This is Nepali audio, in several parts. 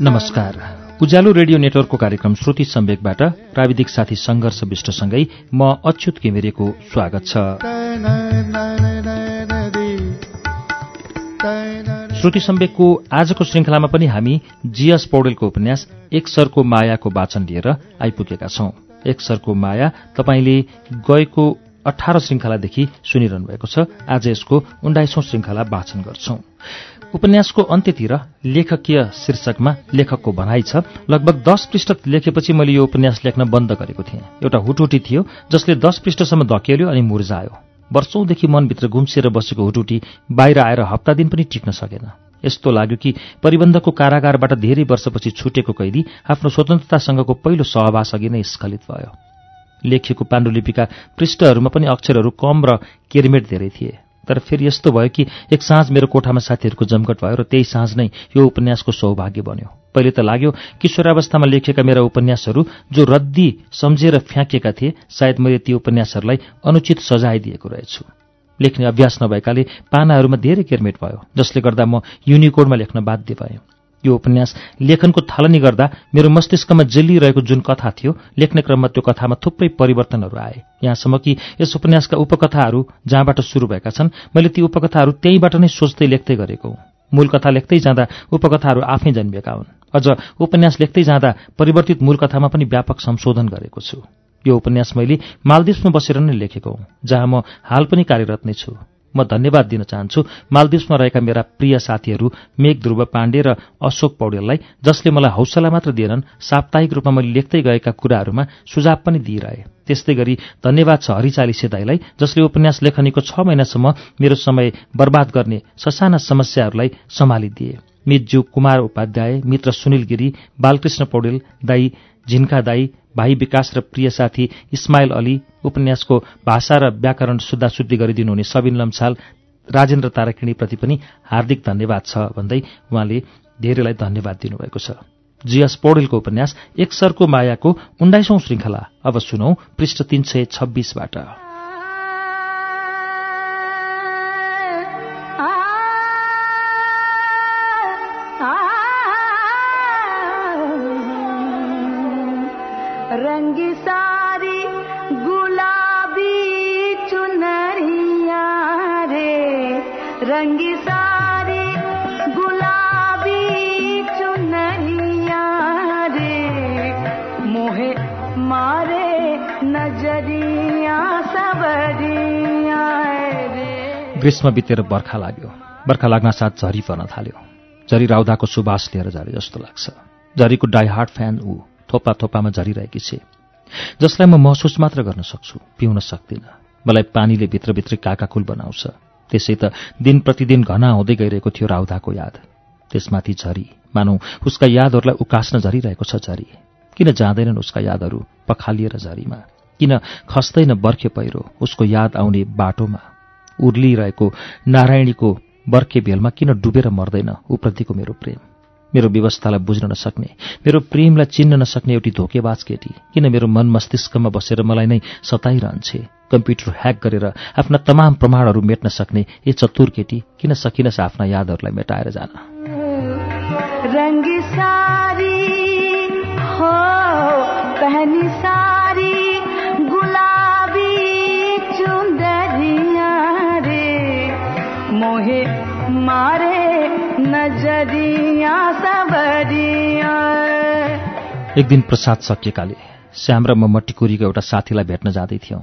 नमस्कार उज्यालो रेडियो नेटवर्कको कार्यक्रम श्रुति सम्वेकबाट प्राविधिक साथी सङ्घर्ष विष्टसँगै म अच्युत किमिरेको स्वागत छ श्रुति सम्वेकको आजको श्रृङ्खलामा पनि हामी जीएस पौडेलको उपन्यास एक सरको मायाको वाचन लिएर आइपुगेका छौं। एक सरको माया तपाईँले गएको अठार श्रृङ्खलादेखि सुनिरहनु भएको छ। आज यसको उन्नाइसौं श्रृङ्खला वाचन गर्छौं। उपन्यासको अन्त्यतिर लेखकीय शीर्षकमा लेखकको भनाइ छ लगभग दस पृष्ठ लेखेपछि मैले यो उपन्यास लेख्न बन्द गरेको थिएँ। एउटा हुटुटी थियो जसले दस पृष्ठसम्म धकेल्यो अनि मुर्जायो वर्षौंदेखि मनभित्र गुम्सिएर बसेको हुटुटी बाहिर आएर हप्ता दिन पनि टिक्न सकेन। यस्तो लाग्यो कि परिबन्धको कारागारबाट धेरै वर्षपछि छुटेको कैदी आफ्नो स्वतन्त्रतासँगको पहिलो सहवास अघि नै स्खलित भयो। लेखिएको पाण्डुलिपिका पृष्ठहरूमा पनि अक्षरहरू कम र केरमेट धेरै थिए। तर फेरि यस्तो भयो कि एक साँझ मेरो कोठामा साथीहरूको जमघट भयो र त्यही साँझ नै यो उपन्यासको सौभाग्य बन्यो। पहिले त लाग्यो किशोरावस्थामा लेखेका मेरा उपन्यासहरू जो रद्दी सम्झेर फ्याँकेका थिए सायद मैले ती उपन्यासहरूलाई अनुचित सजाय दिएको रहेछु। लेख्ने अभ्यास नभएकाले पानाहरूमा धेरै केरमेट भयो जसले गर्दा म युनिकोडमा लेख्न बाध्य भएँ। यो उपन्यास लेखनको थालनी गर्दा मेरो मस्तिष्कमा जेलिरहेको जुन कथा थियो लेख्ने क्रममा त्यो कथामा थुप्रै परिवर्तनहरू आए। यहाँसम्म कि यस उपन्यासका उपकथाहरू जहाँबाट सुरु भएका छन् मैले ती उपकथाहरू त्यहीँबाट नै सोच्दै लेख्दै गरेको हुँ। मूल कथा लेख्दै जाँदा उपकथाहरू आफै जन्मिएका हुन्। अझ उपन्यास लेख्दै जाँदा परिवर्तित मूल कथामा पनि व्यापक संशोधन गरेको छु। यो उपन्यास मैले मालदिप्समा बसेर नै लेखेको हुँ जहाँ म हाल पनि कार्यरत नै छु। म धन्यवाद दिन चाहन्छु मालदिप्समा रहेका मेरा प्रिय साथीहरू मेघ ध्रुव पाण्डे र अशोक पौडेललाई जसले मलाई हौसला मात्र दिएनन् साप्ताहिक रूपमा मैले लेख्दै गएका कुराहरूमा सुझाव पनि दिइरहे। त्यस्तै गरी धन्यवाद छ हरिचालिसे दाईलाई जसले उपन्यास लेखनीको छ महिनासम्म मेरो समय बर्बाद गर्ने ससाना समस्याहरूलाई सम्हालिदिए। मितज्यू कुमार उपाध्याय मित्र सुनिल गिरी बालकृष्ण पौडेल दाई झिन्का दाई भाइ विकास र प्रिय साथी इस्माइल अली उपन्यासको भाषा र व्याकरण शुद्धाशुद्धि गरिदिनुहुने सबिन लम्साल राजेन्द्र ताराकिणीप्रति पनि हार्दिक धन्यवाद छ भन्दै उहाँले धेरैलाई धन्यवाद दिनुभएको छ। जीएस पौडेलको उपन्यास एक सरको मायाको उन्नाइसौं श्रृङ्खला। अब सुनौ पृष्ठ तीन सय छब्बीसबाट। ग्रीष्म बितेर बर्खा लाग्यो। बर्खा लाग्न साथ झरी पर्न थाल्यो। झरी राउदाको सुबास लिएर झरे जस्तो लाग्छ। झरीको डाइहार्ट फ्यान ऊ थोपा थोपामा झरिरहेकी छे। जसलाई म महसुस मात्र गर्न सक्छु पिउन सक्दिनँ। मलाई पानीले भित्रभित्रै काकाकुल बनाउँछ। त्यसै त दिन प्रतिदिन घना हुँदै गइरहेको थियो राउदाको याद। त्यसमाथि झरी मानौ उसका यादहरूलाई उकास्न झरिरहेको छ झरी। किन जाँदैनन् उसका यादहरू पखालिएर झरीमा? किन खस्दैन बर्खे पहिरो उसको याद आउने बाटोमा? उर्लिरहेको नारायणीको बर्खे भेलमा किन डुबेर मर्दैन? ऊप्रतिको मेरो प्रेम। मेरो व्यवस्थालाई बुझ्न नसक्ने मेरो प्रेमलाई चिन्न नसक्ने एउटी धोकेबाज केटी किन मेरो मन मस्तिष्कमा बसेर मलाई नै सताइरहन्छे? कम्प्युटर ह्याक गरेर आफ्ना तमाम प्रमाणहरू मेट्न सक्ने ए चतुर केटी किन सकिनस् आफ्ना यादहरूलाई मेटाएर जान? एक दिन प्रसाद सकिएकाले। श्याम र म मट्टिकुरीको एउटा साथीलाई भेट्न जाँदै थियौँ।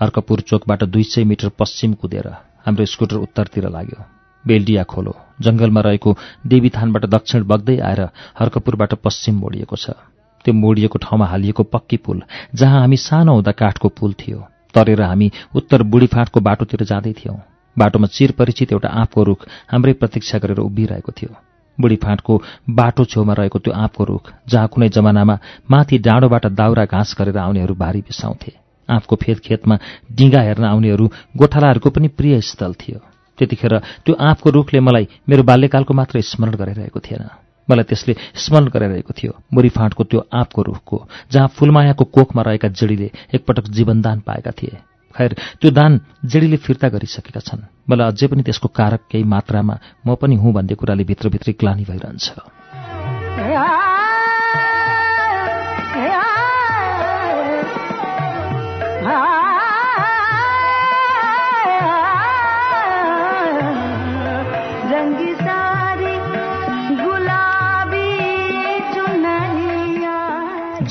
अर्कपुर चोकबाट दुई सय मिटर पश्चिम कुदेर हाम्रो स्कुटर उत्तरतिर लाग्यो। बेल्डिया खोलो। जंगलमा रहेको देवीथानबाट दक्षिण बग्दै आएर हर्कपुरबाट पश्चिम मोडिएको छ। त्यो मोडिएको ठाउँमा हालिएको पक्की पुल जहाँ हामी सानो हुँदा काठको पुल थियो तरेर हामी उत्तर बुढीफाँटको बाटोतिर जाँदै थियौँ। बाटोमा चिरपरिचित एउटा आँपको रुख हाम्रै प्रतीक्षा गरेर उभिरहेको थियो। बुढीफाँटको बाटो छेउमा रहेको त्यो आँपको रुख जहाँ कुनै जमानामा माथि डाँडोबाट दाउरा घाँस गरेर आउनेहरू भारी बिसाउँथे आँपको फेद खेतमा डिङ्गा हेर्न आउनेहरू गोठालाहरूको पनि प्रिय स्थल थियो। त्यतिखेर त्यो आँपको रुखले मलाई मेरो बाल्यकालको मात्र स्मरण गरिरहेको थिएन। मलाई त्यसले स्मरण गराइरहेको थियो मुरी फाँटको त्यो आँपको रुखको जहाँ फुलमायाको कोखमा रहेका जेडीले एकपटक जीवनदान पाएका थिए। खैर त्यो दान जेडीले फिर्ता गरिसकेका छन्। मलाई अझै पनि त्यसको कारक केही मात्रामा म पनि हुँ भन्ने कुराले भित्रभित्रै ग्लानी भइरहन्छ।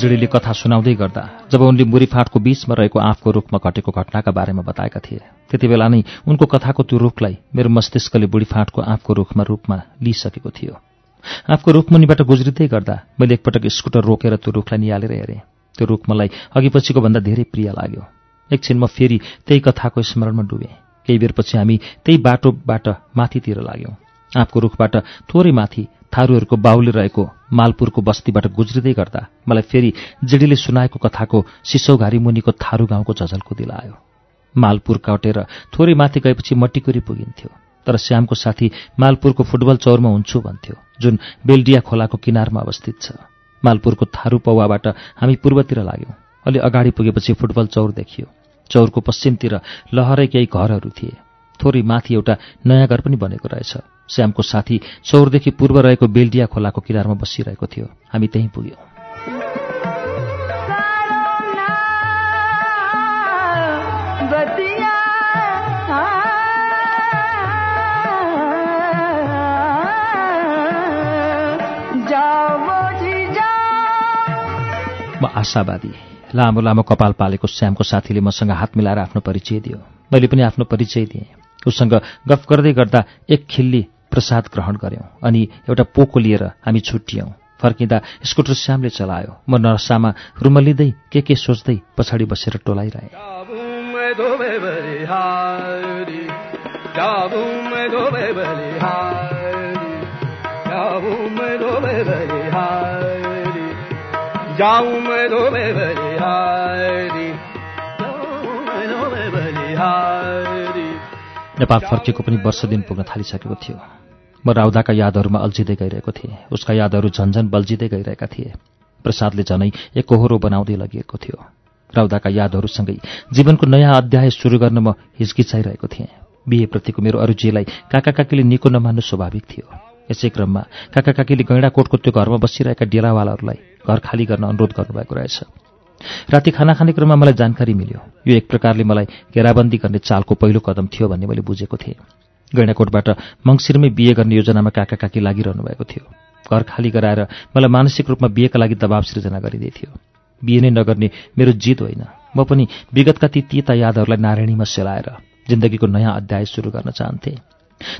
जेडीले कथा सुनाउँदै गर्दा जब उनले मुरी फाँटको बीचमा रहेको आँपको रुखमा घटेको घटनाका बारेमा बताएका थिए त्यति बेला नै उनको कथाको त्यो रुखलाई मेरो मस्तिष्कले बुढी फाँटको आँपको रुखमा रूपमा लिइसकेको थियो। आँपको रुखमुनिबाट गुज्रिँदै गर्दा मैले एकपटक स्कुटर रोकेर त्यो रुखलाई निहालेर हेरेँ। त्यो रुख मलाई अघि पछिको भन्दा धेरै प्रिय लाग्यो। एकछिन म फेरि त्यही कथाको स्मरणमा डुबेँ। केही बेरपछि हामी त्यही बाटोबाट माथितिर लाग्यौँ। आँपको रुखबाट थोरै माथि थारूहरूको बाहुली रहेको मालपुरको बस्तीबाट गुज्रिँदै गर्दा मलाई फेरि जेडीले सुनाएको कथाको सिसौघारी मुनिको थारू गाउँको झझल्को दिलायो मालपुर कटेर थोरै माथि गएपछि मट्टिकुरी पुगिन्थ्यो। तर श्यामको साथी मालपुरको फुटबल चौरमा हुन्छु भन्थ्यो जुन बेल्डिया खोलाको किनारमा अवस्थित छ। मालपुरको थारू पौवाबाट हामी पूर्वतिर लाग्यौँ। अलि अगाडि पुगेपछि फुटबल चौर देखियो। चौरको पश्चिमतिर लहरै केही घरहरू थिए। थोरै माथि एउटा नयाँ घर पनि बनेको रहेछ। श्यामको साथी चौरदेखि पूर्व रहेको बेल्डिया खोलाको किनारमा बसिरहेको थियो। हामी त्यहीँ पुग्यौँ। म आशावादी लामो लामो कपाल पालेको श्यामको साथीले मसँग हात मिलाएर आफ्नो परिचय दियो। मैले पनि आफ्नो परिचय दिएँ। उसँग गफ गर्दै गर्दा एक खिल्ली प्रसाद ग्रहण गऱ्यौँ अनि एउटा पोको लिएर हामी छुट्टियौँ फर्किँदा स्कुटर श्यामले चलायो। म नर्सामा रुमलिँदै के के सोच्दै पछाडि बसेर टोलाइरहेँ। नेपाल फर्किएको पनि वर्ष दिन पुग्न थालिसकेको थियो। म राउदाका यादहरूमा अल्झिँदै गइरहेको थिएँ। उसका यादहरू झन्झन बल्झिँदै गइरहेका थिए। प्रसादले झनै एकहोरो बनाउँदै लगिएको थियो। राउदाका यादहरूसँगै जीवनको नयाँ अध्याय सुरु गर्न म हिचकिचाइरहेको थिएँ। बिहेप्रतिको मेरो अरुजिलाई काका काकीले निको नमान्नु स्वाभाविक थियो। यसै क्रममा काका काकीले गैँडाकोटको त्यो घरमा बसिरहेका डेरावालाहरूलाई घर खाली गर्न अनुरोध गर्नुभएको रहेछ। राति खाना खाने क्रममा मलाई जानकारी मिल्यो। यो एक प्रकारले मलाई घेराबन्दी गर्ने चालको पहिलो कदम थियो भन्ने मैले बुझेको थिएँ। गैँडाकोटबाट मङ्सिरमै बिहे गर्ने योजनामा काका काकी लागिरहनु भएको थियो। घर खाली गराएर मलाई मानसिक रूपमा बिहेका लागि दबाव सृजना गरिँदै थियो बिहे नै नगर्ने मेरो जिद होइन। म पनि विगतका ती तीता यादहरूलाई नारायणीमा सेलाएर जिन्दगीको नयाँ अध्याय सुरु गर्न चाहन्थे।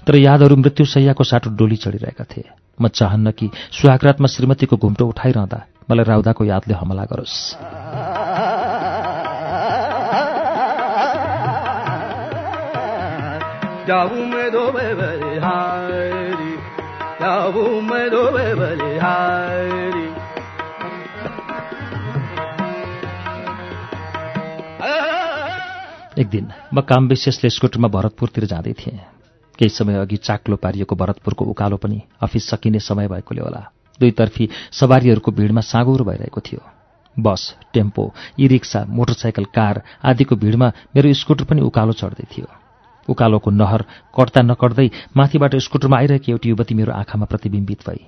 तर यादहरू मृत्युशैयाको साटो डोली चढिरहेका थिए। म चाहन्न कि सुहागरातमा श्रीमतीको घुम्टो उठाइरहँदा मलाई राउदाको यादले हमला गरोस्. एक दिन म काम विशेषले स्कुटरमा भरतपुरतिर जाँदै थिएँ केही समय अघि चाक्लो पारिएको भरतपुरको उकालो पनि अफिस सकिने समय भएकोले होला। दुईतर्फी सवारीहरूको भिडमा साँगुरो भइरहेको थियो। Bus tempo e rickshaw motorcycle car आदिको भिडमा मेरो स्कुटर पनि उकालो चढ्दै थियो। उकालोको नहर कट्दा नकट्दै माथिबाट स्कुटरमा आइरहेकी एउटी युवती मेरो आँखामा प्रतिबिम्बित भई।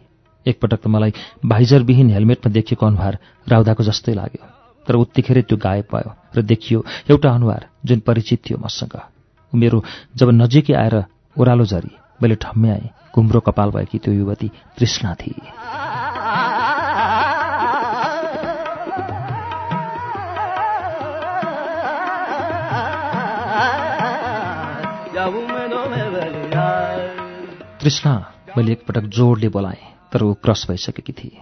एकपटक त मलाई भाइजरविहीन हेलमेटमा देखिएको अनुहार राउदाको जस्तै लाग्यो। तर उत्तिखेरै त्यो गायब भयो र देखियो एउटा अनुहार जुन परिचित थियो मसँग। मेरो जब नजिकै आएर ओह्रालो झरी मैले ठम्मे आएँ घुम्रो कपाल भएकी त्यो युवती तृष्णा थिए. तृष्णा मैले एकपटक जोडले बोलाएँ तर ऊ क्रस भइसकेकी थिए।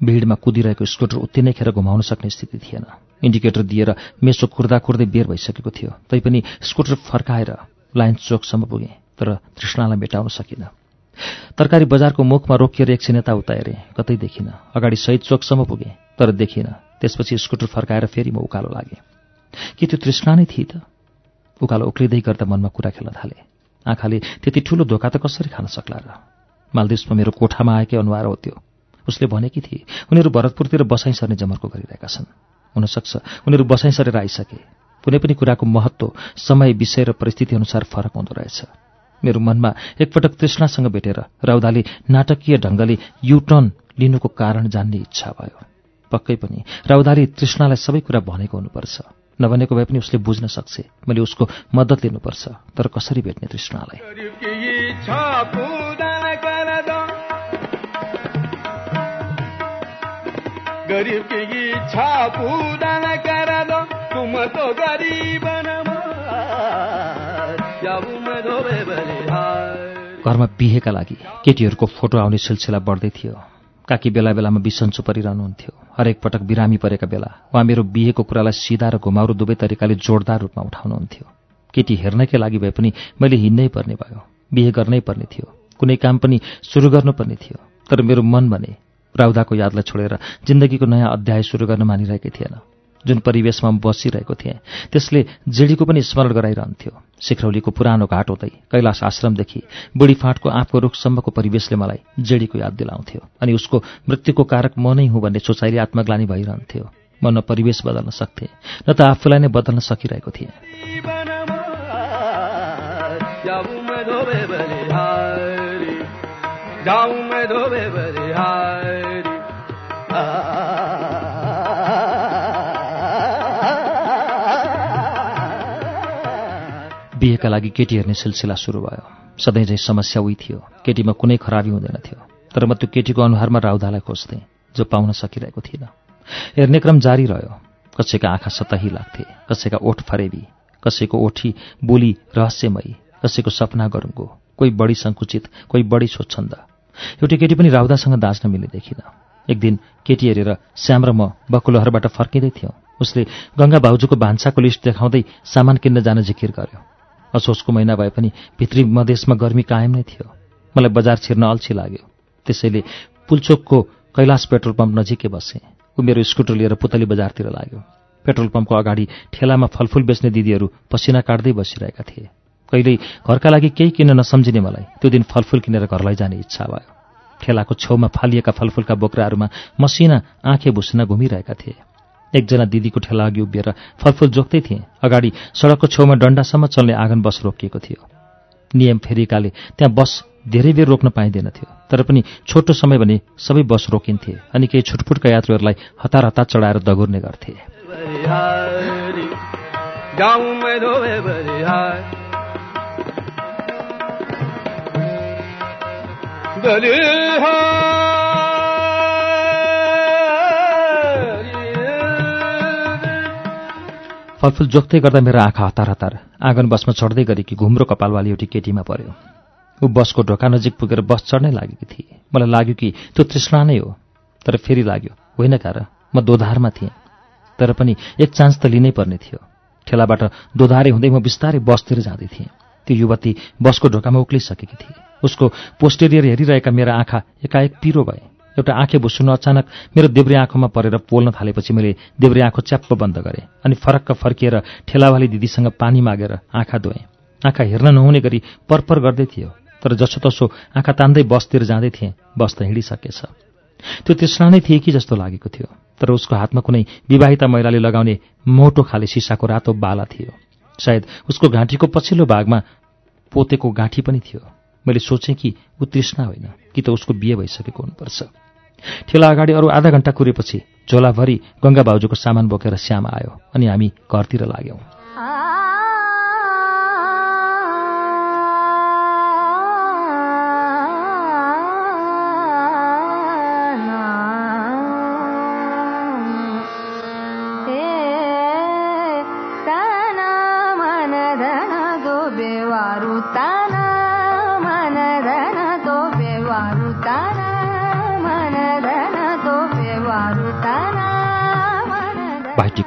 भिडमा कुदिरहेको स्कुटर उत्ति नै खेर घुमाउन सक्ने स्थिति थिएन। इन्डिकेटर दिएर मेसो कुर्दा कुर्दै बेर भइसकेको थियो तैपनि स्कुटर फर्काएर लाइन चोकसम्म पुगेँ। तर तृष्णालाई मेटाउन सकिनँ। तरकारी बजारको मुखमा रोकिएर एकछिन यता उता हेरेँ कतै देखिनँ। अगाडि शहीद चोकसम्म पुगेँ तर देखिनँ। त्यसपछि स्कुटर फर्काएर फेरि म उकालो लागेँ। के त्यो तृष्णा नै थिए त? उकालो उक्लिँदै गर्दा मनमा कुरा खेल्न थाले। आँखाले त्यति ठुलो धोका त कसरी खान सक्ला र? मालदिप्समा मेरो कोठामा आएकै अनुहार हो त्यो। उसले भनेकी थिए उनीहरू भरतपुरतिर बसाइँ सर्ने जमर्को गरिरहेका छन्। हुनसक्छ उनीहरू बसाइँ सरेर आइसके। कुनै पनि कुराको महत्त्व समय विषय र परिस्थिति अनुसार फरक हुँदो रहेछ। मेरो मनमा एकपटक तृष्णासँग भेटेर राउदाले नाटकीय ढङ्गले युटर्न लिनुको कारण जान्ने इच्छा भयो। पक्कै पनि राउदाले तृष्णालाई सबै कुरा भनेको हुनुपर्छ। नभनेको भए पनि उसले बुझ्न सक्छ मैले उसको मद्दत लिनुपर्छ। तर कसरी भेट्ने तृष्णालाई? गरीब की इच्छा पूर्ण कर दो। तुम तो गरीब बलिहार घरमा बिहेका लागि केटीहरूको फोटो आउने सिलसिला बढ्दै थियो। काकी बेला बेलामा बिसन्चो परिरहनुहुन्थ्यो। हरेक पटक बिरामी परेका बेला उहाँ मेरो बिहेको कुरालाई सिधा र घुमाउरो दुवै तरिकाले जोडदार रूपमा उठाउनुहुन्थ्यो। केटी हेर्नकै लागि भए पनि मैले हिँड्नै पर्ने भयो। बिहे गर्नै पर्ने थियो। कुनै काम पनि सुरु गर्नुपर्ने थियो। तर मेरो मन भने राउदाको यादलाई छोडेर जिन्दगीको नयाँ अध्याय सुरु गर्न मानिरहेकै थिएन। जुन परिवेशमा बसिरहेको थिएँ त्यसले जेडीको पनि स्मरण गराइरहन्थ्यो। सिखरौलीको पुरानो घाट हुँदै कैलाश आश्रमदेखि बुढी फाँटको आँपको रुखसम्मको परिवेशले मलाई जेडीको याद दिलाउँथ्यो अनि उसको मृत्युको कारक म नै हुँ भन्ने सोचाइले आत्मग्लानी भइरहन्थ्यो। म न परिवेश बदल्न सक्थेँ न त आफूलाई नै बदल्न सकिरहेको थिएँ। बिहेका लागि केटी हेर्ने सिलसिला सुरु भयो। सधैँ चाहिँ समस्या उही थियो। केटीमा कुनै खराबी हुँदैन थियो। तर म त्यो केटीको अनुहारमा राउदालाई खोज्थेँ जो पाउन सकिरहेको थिइनँ हेर्ने क्रम जारी रह्यो। कसैका आँखा सतही लाग्थे कसैका ओठ फरेबी कसैको ओठी बोली रहस्यमयी कसैको सपना गरुङ्गो कोही बढी सङ्कुचित कोही बढी स्वच्छन्द। एउटी केटी पनि राउदासँग दाँच्न मिल्ने देखिन। एक दिन केटी हेरेर श्याम र म बकुलहरबाट फर्किँदै थियौँ। उसले गङ्गा भाउजूको भान्साको लिस्ट देखाउँदै सामान किन्न जान जिकिर गर्यो। असोजको महिना भए पनि भित्री मधेसमा गर्मी कायम नै थियो। मलाई बजार छिर्न अल्छी लाग्यो। त्यसैले पुलचोकको कैलाश पेट्रोल पम्प नजिकै बसेँ। ऊ मेरो स्कुटर लिएर पुतली बजारतिर लाग्यो। पेट्रोल पम्पको अगाडि ठेलामा फलफुल बेच्ने दिदीहरू पसिना काट्दै बसिरहेका थिए। कहिल्यै घरका लागि केही किन्न नसम्झिने मलाई त्यो दिन फलफुल किनेर घर लैजाने इच्छा भयो। ठेलाको छेउमा फालिएका फलफुलका बोक्राहरूमा मसिना आँखे भुसिना घुमिरहेका थिए। एकजना दिदीको ठेला अघि उभिएर फलफुल जोख्दै थिएँ। अगाडि सडकको छेउमा डन्डासम्म चल्ने आँगन बस रोकिएको थियो। नियम फेरिकाले त्यहाँ बस धेरै बेर रोक्न पाइँदैन थियो तर पनि छोटो समय भने सबै बस रोकिन्थे अनि केही छुटपुटका यात्रुहरूलाई हतार हतार चढाएर दगुर्ने गर्थे। बलिहारी फलफुल जोख्दै गर्दा मेरो आँखा हतार हतार आँगन बसमा चढ्दै गरेकी घुम्रो कपालवाली एउटी केटीमा पर्यो। ऊ बसको ढोका नजिक पुगेर बस चढ्नै लागेकी थिए। मलाई लाग्यो कि त्यो तृष्णा नै हो तर फेरि लाग्यो होइन कार म दोधारमा थिएँ। तर पनि एक चान्स त लिनै पर्ने थियो। ठेलाबाट दोधारे हुँदै म बिस्तारै बसतिर जाँदै थिएँ। त्यो युवती बसको ढोकामा उक्लिसकेकी थिए। उसको पोस्टेरियर हेरिरहेका मेरा आँखा एकाएक पिरो भए। एउटा आँखे भुसुन अचानक मेरो देब्रे आँखामा परेर पोल्न थालेपछि मैले देब्रे आँखो च्याप्प बन्द गरेँ अनि फरक्क फर्किएर ठेलावाली दिदीसँग पानी मागेर आँखा धोएँ। आँखा हेर्न नहुने गरी परपर गर्दै थियो तर जसोतसो आँखा तान्दै बसतिर जाँदै थिएँ बस त हिँडिसकेछ। त्यो तृष्णा नै थिए कि जस्तो लागेको थियो तर उसको हातमा कुनै विवाहिता महिलाले लगाउने मोटो खाले सिसाको रातो बाला थियो। सायद उसको घाँटीको पछिल्लो भागमा पोतेको गाँठी पनि थियो। मैले सोचेँ कि ऊ तृष्णा होइन कि त उसको बिहे भइसकेको हुनुपर्छ। ठेला अगाडि अरू आधा घण्टा कुरेपछि झोलाभरि गङ्गा भाउजूको सामान बोकेर श्याम आयो अनि हामी घरतिर लाग्यौँ।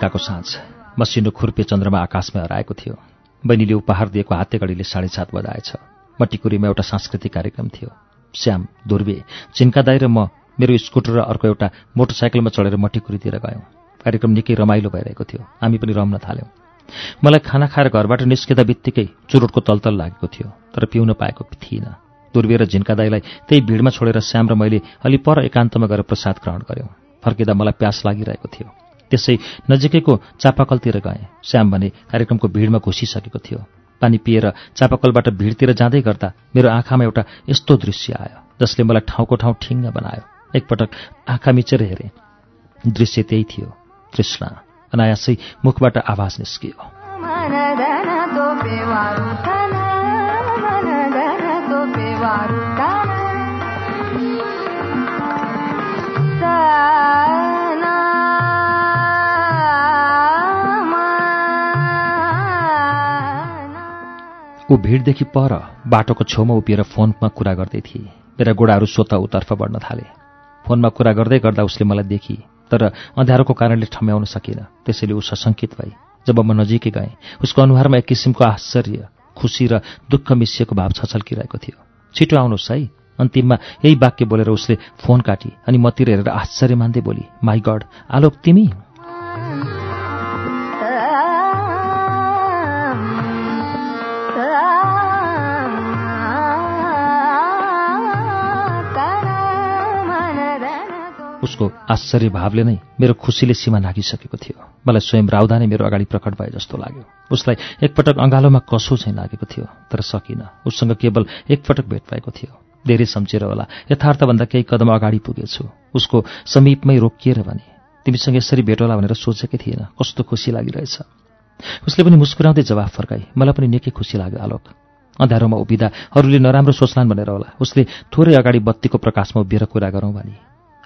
भाइटिकाको साँझ मसिनो खुर्पे चन्द्रमा आकाशमा हराएको थियो। बहिनीले उपहार दिएको हाते घडीले साढे सात बजाएछ। मटिकुरीमा एउटा सांस्कृतिक कार्यक्रम थियो। श्याम ध्रुवे चिन्का दाई र म मेरो स्कुटर र अर्को एउटा मोटरसाइकलमा चढेर मटिकुरीतिर गयौँ। कार्यक्रम निकै रमाइलो भइरहेको थियो। हामी पनि रम्न थाल्यौँ। मलाई खाना खाएर घरबाट निस्किँदा बित्तिकै चुरोटको तलतल लागेको थियो तर पिउन पाएको थिइनँ। दुर्बिएर झिन्का दाईलाई त्यही भिडमा छोडेर श्याम र मैले अलि पर एकान्तमा गएर प्रसाद ग्रहण गऱ्यौँ फर्किँदा मलाई प्यास लागिरहेको थियो। त्यसै नजिकैको चापाकलतिर गएँ। श्याम भने कार्यक्रमको भिडमा घुसिसकेको थियो। पानी पिएर चापाकलबाट भिडतिर जाँदै गर्दा मेरो आँखामा एउटा यस्तो दृश्य आयो जसले मलाई ठाउँको ठाउँ ठिङ्ग बनायो। एकपटक आँखा मिचेर हेरेँ। दृश्य त्यही थियो तृष्णा। अनायासै मुखबाट आवाज निस्कियो। ऊ भिडदेखि पर बाटोको छेउमा उभिएर फोनमा कुरा गर्दै थिए। मेरा गोडाहरू स्वत उतर्फ बढ्न थाले। फोनमा कुरा गर्दै गर्दा उसले मलाई देखी तर अँध्यारोको कारणले ठम्याउन सकिनँ। त्यसैले ऊ सशङ्कित भई जब म नजिकै गएँ उसको अनुहारमा एक किसिमको आश्चर्य खुसी र दुःख मिसिएको भाव छछल्किरहेको थियो। छिटो आउनुहोस् है। अन्तिममा यही वाक्य बोलेर उसले फोन काटी अनि मतिर हेरेर आश्चर्य मान्दै बोली माई गड आलोक तिमी? उसको आश्चर्य भावले नै मेरो खुसीले सीमा नागिसकेको थियो। मलाई स्वयं राउदा नै मेरो अगाडि प्रकट भए जस्तो लाग्यो। उसलाई एकपटक अँगालोमा कसो चाहिँ लागेको थियो तर सकिनँ। उसँग केवल एकपटक भेट भएको थियो। धेरै सम्झेर होला। यथार्थभन्दा केही कदम अगाडि पुगेछु। उसको समीपमै रोकिएर भने तिमीसँग यसरी भेट होला भनेर सोचेकै थिएन। कस्तो खुसी लागिरहेछ उसले पनि मुस्कुराउँदै जवाफ फर्काई मलाई पनि निकै खुसी लाग्यो आलोक। अँध्यारोमा उभिँदा अरूले नराम्रो सोच्लान् भनेर होला। उसले थोरै अगाडि बत्तीको प्रकाशमा उभिएर कुरा गरौँ भने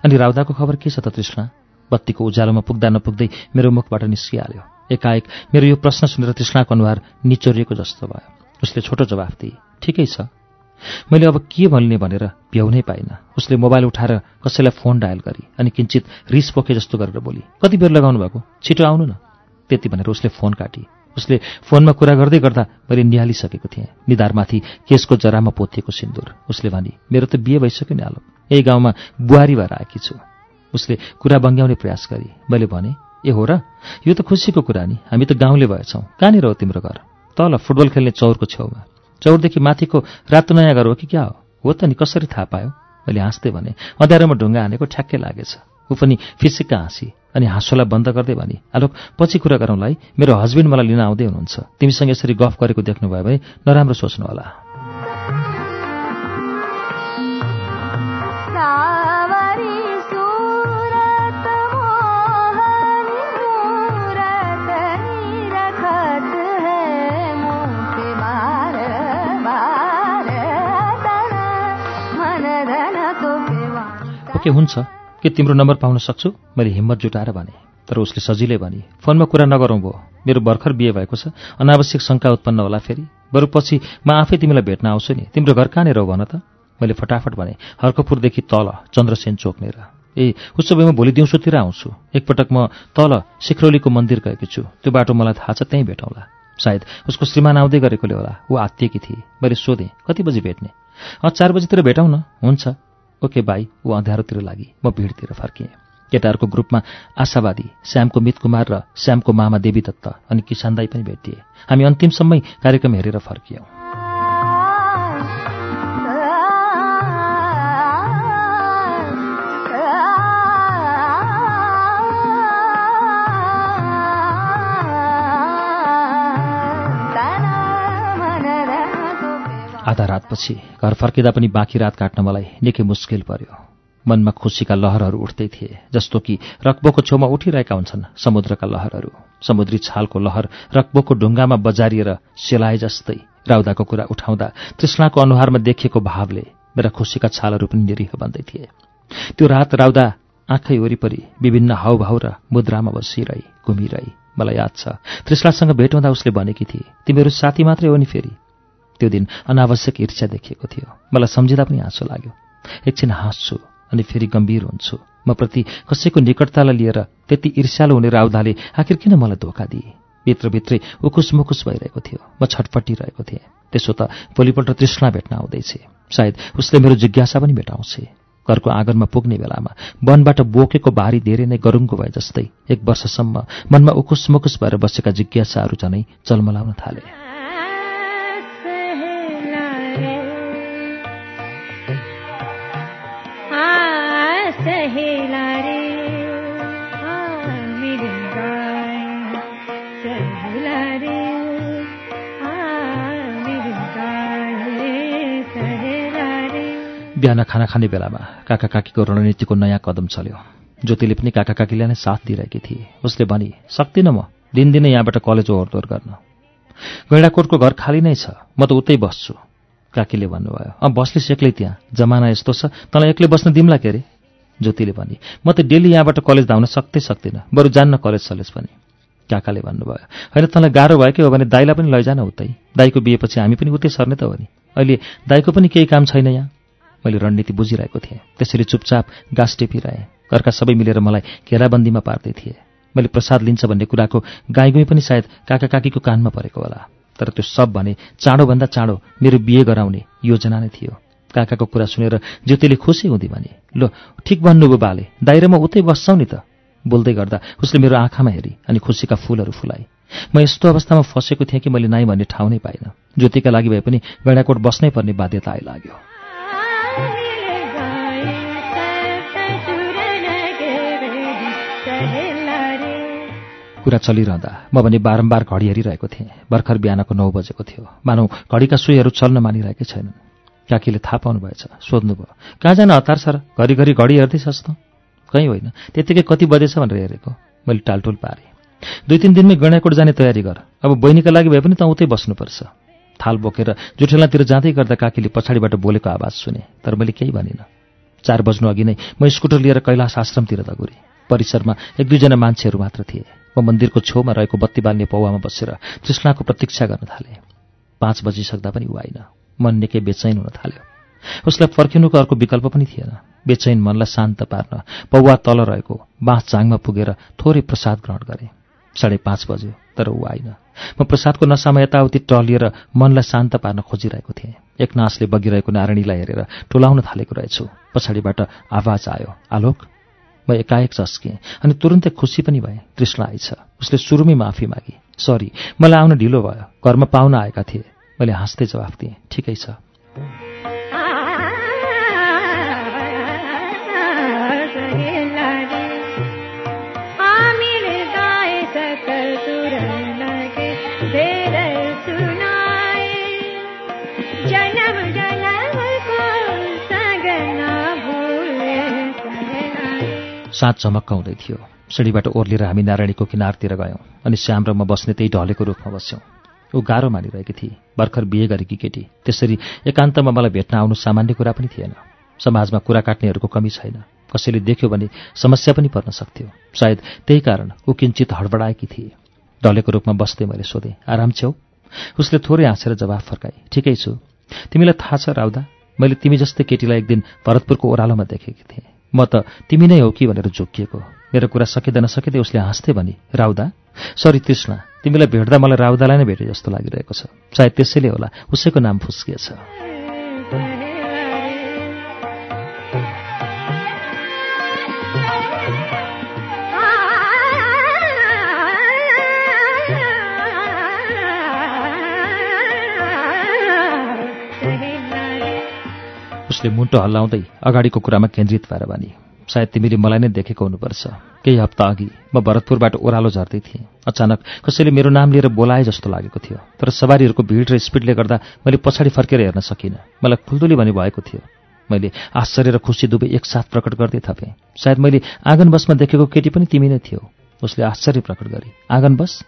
अनि राउदाको खबर के छ त तृष्णा? बत्तीको उज्यालोमा पुग्दा नपुग्दै मेरो मुखबाट निस्किहाल्यो। एकाएक मेरो यो प्रश्न सुनेर तृष्णाको अनुहार निचोरिएको जस्तो भयो। उसले छोटो जवाफ दिए ठिकै छ। मैले अब के भन्ने भनेर भ्याउनै पाइनँ। उसले मोबाइल उठाएर कसैलाई फोन डायल गरी अनि किञ्चित रिस पोखे जस्तो गरेर बोली कति बेर लगाउनु भएको? छिटो आउनु न। त्यति भनेर उसले फोन काटी उसले फोनमा कुरा गर्दै गर्दा मैले निहालिसकेको थिएँ। निधारमाथि केसको जरामा पोतिएको सिन्दुर। उसले भनी मेरो त बिहे भइसक्यो नि आलो यही गाउँमा बुहारी भएर आएकी छु। उसले कुरा बङ्ग्याउने प्रयास गरी मैले भने ए हो र यो त खुसीको कुरा नि। हामी त गाउँले भएछौँ। कहाँनिर हो तिम्रो घर? तल फुटबल खेल्ने चौरको छेउमा। चौरदेखि माथिको रातो नयाँ घर हो कि क्या हो? हो त नि कसरी थाहा पायो? मैले हाँस्दै भने अँध्यारोमा ढुङ्गा हानेको ठ्याक्कै लागेछ। ऊ पनि फिसिक्क हाँसी। अनि हाँसोलाई बन्द गर्दै भने आलोक पछि कुरा गरौँला है मेरो हस्बेन्ड मलाई लिन आउँदै हुनुहुन्छ। तिमीसँग यसरी गफ गरेको देख्नुभयो भने नराम्रो सोच्नु होला सावरी सूरत मोहनी मूरत निरखत है मुख बार बार तन मन धन तोपे वार ओके हुन्छ। के तिम्रो नम्बर पाउन सक्छु? मैले हिम्मत जुटाएर भने। तर उसले सजिलै भने फोनमा कुरा नगरौँ भो। मेरो भर्खर बिहे भएको छ। अनावश्यक शङ्का उत्पन्न होला फेरि। बरु पछि म आफै तिमीलाई भेट्न आउँछु नि। तिम्रो घर कहाँनिर हो भन त? मैले फटाफट भने हर्कपुरदेखि तल चन्द्रसेन चोकनेर ए उसो भए म भोलि दिउँसोतिर आउँछु। एकपटक म तल सिखरौलीको मन्दिर गएको छु। त्यो बाटो मलाई थाहा छ त्यहीँ भेटौँला। सायद उसको श्रीमान आउँदै गरेकोले होला। ऊ आत्तिएकी थिए। मैले सोधेँ कति बजी भेट्ने? अँ चार बजीतिर भेटौँ न। हुन्छ। ओके बाई ऊ अँध्यारोतिर लागि म भिडतिर फर्किएँ। केटाहरूको ग्रुपमा आशावादी श्यामको मित कुमार र श्यामको मामा देवी दत्त अनि किसान दाई पनि भेटिए। हामी अन्तिमसम्मै कार्यक्रम हेरेर फर्कियौँ। आधा रातपछि घर फर्किँदा पनि बाँकी रात काट्न मलाई निकै मुस्किल पर्यो। मनमा खुसीका लहरहरू उठ्दै थिए जस्तो कि रक्बोको छेउमा उठिरहेका हुन्छन् समुद्रका लहरहरू। समुद्री छालको लहर रक्बोको ढुङ्गामा बजारिएर सेलाए जस्तै राउदाको कुरा उठाउँदा तृष्णाको अनुहारमा देखिएको भावले मेरा खुसीका छालहरू पनि निरीह बन्दै थिए। त्यो रात राउदा आँखै वरिपरि विभिन्न हावभाव र मुद्रामा बसिरही घुमिरही। मलाई याद छ तृष्णासँग भेट हुँदा उसले भनेकी थिए तिमीहरू साथी मात्रै हो नि फेरि? त्यो दिन अनावश्यक ईर्ष्या देखिएको थियो। मलाई सम्झिँदा पनि आँसु लाग्यो। एकछिन हाँस्छु अनि फेरि गम्भीर हुन्छु। म प्रति कसैको निकटतालाई लिएर त्यति ईर्ष्यालु हुने राउदाले आखिर किन मलाई धोका दिए? भित्रभित्रै उकुस मुकुस भइरहेको थियो। म छटपटिरहेको थिएँ। त्यसो त भोलिपल्ट तृष्णा भेट्न आउँदैछ। सायद उसले मेरो जिज्ञासा पनि भेटाउँछ घरको आँगनमा पुग्ने बेलामा वनबाट बोकेको भारी धेरै नै गरुङ्गो भए जस्तै एक वर्षसम्म मनमा उकुस मुकुस भएर बसेका जिज्ञासाहरू झनै चलमलाउन थाले। मेरो बिहान खाना खाने बेलामा काका काकीको रणनीतिको नयाँ कदम चल्यो। ज्योतिले पनि काका काकीलाई नै साथ दिइरहेकी थिए। उसले भनी सक्दिनँ म दिनदिनै यहाँबाट कलेज ओहोरदोहोर गर्न। गैडाकोटको घर खाली नै छ म त उतै बस्छु। काकीले भन्नुभयो अँ बस्ने एक्लै त्यहाँ। जमाना यस्तो छ तँलाई एक्लै बस्न दिउँला के अरे ज्योतिले भनी म त डेली यहाँबाट कलेज धाउन सक्दै सक्दिनँ। बरु जान्न कलेज सलेज पनि। काकाले भन्नुभयो होइन तँलाई गाह्रो भयो कि हो भने दाईलाई पनि लैजान उतै। दाईको बिहेपछि हामी पनि उतै सर्ने त हो नि। अहिले दाईको पनि केही काम छैन यहाँ? मैले रणनीति बुझिरहेको थिएँ। त्यसरी चुपचाप गाँस टेपिरहेँ। घरका सबै मिलेर मलाई घेराबन्दीमा पार्दै थिए। मैले प्रसाद लिन्छ भन्ने कुराको गाईगुई पनि सायद काका काकीको कानमा परेको होला। तर त्यो सब भने चाँडोभन्दा चाँडो मेरो बिहे गराउने योजना नै थियो। काकाको कुरा सुनेर ज्योतिले खुसी हुँदी भने लो ठिक भन्नुभयो बाले दाइरे म उतै बस्छौ नि त। बोल्दै गर्दा उसले मेरो आँखामा हेरी अनि खुसीका फूलहरू फुलाए। म यस्तो अवस्थामा फसेको थिएँ कि मैले नाइ भन्ने ठाउँ नै पाइनँ। ज्योतिका लागि भए पनि गैँडाकोट बस्नै पर्ने बाध्यता आइलाग्यो कुरा चलिरहँदा म भने बारम्बार घडी हेरिरहेको थिएँ। भर्खर बिहानको नौ बजेको थियो। मानौ घडीका सुईहरू चल्न मानिरहेकै छैनन्। काकीले थाहा पाउनु भएछ सोध्नुभयो। कहाँ जान हतार सर? घरिघरि घडी हेर्दैछस् त कहीँ होइन। त्यत्तिकै कति बजेछ भनेर हेरेको। मैले टालटुल पारेँ। दुई तिन दिनमै गैँडाकोट जाने तयारी गर। अब बहिनीका लागि भए पनि त उतै बस्नुपर्छ। थाल बोकेर जुठेलातिर जाँदै गर्दा काकीले पछाडिबाट बोलेको आवाज सुने तर मैले केही भनिनँ। चार बज्नु अघि नै म स्कुटर लिएर कैलाश आश्रमतिर दगुरेँ। परिसरमा एक दुईजना मान्छेहरू मात्र थिए। म मन्दिरको छेउमा रहेको बत्ती बाल्ने पौवामा बसेर तृष्णाको प्रतीक्षा गर्न थालेँ। पाँच बजिसक्दा पनि ऊ आइन मन निकै बेचैन हुन थाल्यो। उसलाई फर्किनुको अर्को विकल्प पनि थिएन। बेचैन मनलाई शान्त पार्न पौवा तल रहेको बाँस चाङमा पुगेर थोरै प्रसाद ग्रहण गरेँ। साढे पाँच बज्यो तर ऊ आइन म प्रसादको नसामा यताउति टलिएर मनलाई शान्त पार्न खोजिरहेको थिएँ। एक नासले बगिरहेको नारायणीलाई हेरेर टोलाउन थालेको रहेछु। पछाडिबाट आवाज आयो आलोक म एकाएक चस्केँ अनि तुरुन्तै खुसी पनि भएँ। तृष्णा आइछ उसले सुरुमै माफी मागी। सरी मलाई आउन ढिलो भयो। घरमा पाहुना आएका थिए। मैले हाँस्दै जवाफ दिएँ। ठिकै छ। साँझ झमक्काउँदै थियो। सिँढीबाट ओर्लिएर हामी नारायणीको किनारतिर गयौँ अनि श्याम र म बस्ने त्यही ढलेको रुखमा बस्यौँ। ऊ गाह्रो मानिरहेकी थिए भर्खर बिहे गरेकी केटी। त्यसरी एकान्तमा मलाई भेट्न आउनु सामान्य कुरा पनि थिएन। समाजमा कुरा काट्नेहरूको कमी छैन। कसैले देख्यो भने समस्या पनि पर्न सक्थ्यो। सायद त्यही कारण ऊ किञ्चित हडबडाएकी थिए। ढलेको रूपमा बस्दै मैले सोधेँ आराम छेउ? उसले थोरै हाँसेर जवाफ फर्काए ठिकै छु। तिमीलाई थाहा छ राउदा मैले तिमी जस्तै केटीलाई एक दिन भरतपुरको ओह्रालोमा देखेकी थिएँ। म त तिमी नै हो कि भनेर जोकिएको मेरो कुरा सकिँदा नसकिँदै उसले हाँस्दै भने राउदा सरी तृष्णा तिमीलाई भेट्दा मलाई राउदालाई नै भेटे जस्तो लागिरहेको छ। सायद त्यसैले होला उसैको नाम फुस्किएछ। उसले मुन्टो हल्लाउँदै अगाडिको कुरामा केन्द्रित भएर भने सायद तिमीले मलाई नै देखेको हुनुपर्छ। केही हप्ता अघि म भरतपुरबाट ओह्रालो झर्दै थिएँ। अचानक कसैले मेरो नाम लिएर बोलाए जस्तो लागेको थियो तर सवारीहरूको भिड र स्पिडले गर्दा मैले पछाडि फर्केर हेर्न सकिनँ। मलाई खुल्दुली भनी भएको थियो। मैले आश्चर्य र खुसी दुवै एकसाथ प्रकट गर्दै थपेँ। सायद मैले आँगन बसमा देखेको केटी पनि तिमी नै थियौ। उसले आश्चर्य प्रकट गरे। आँगन बस?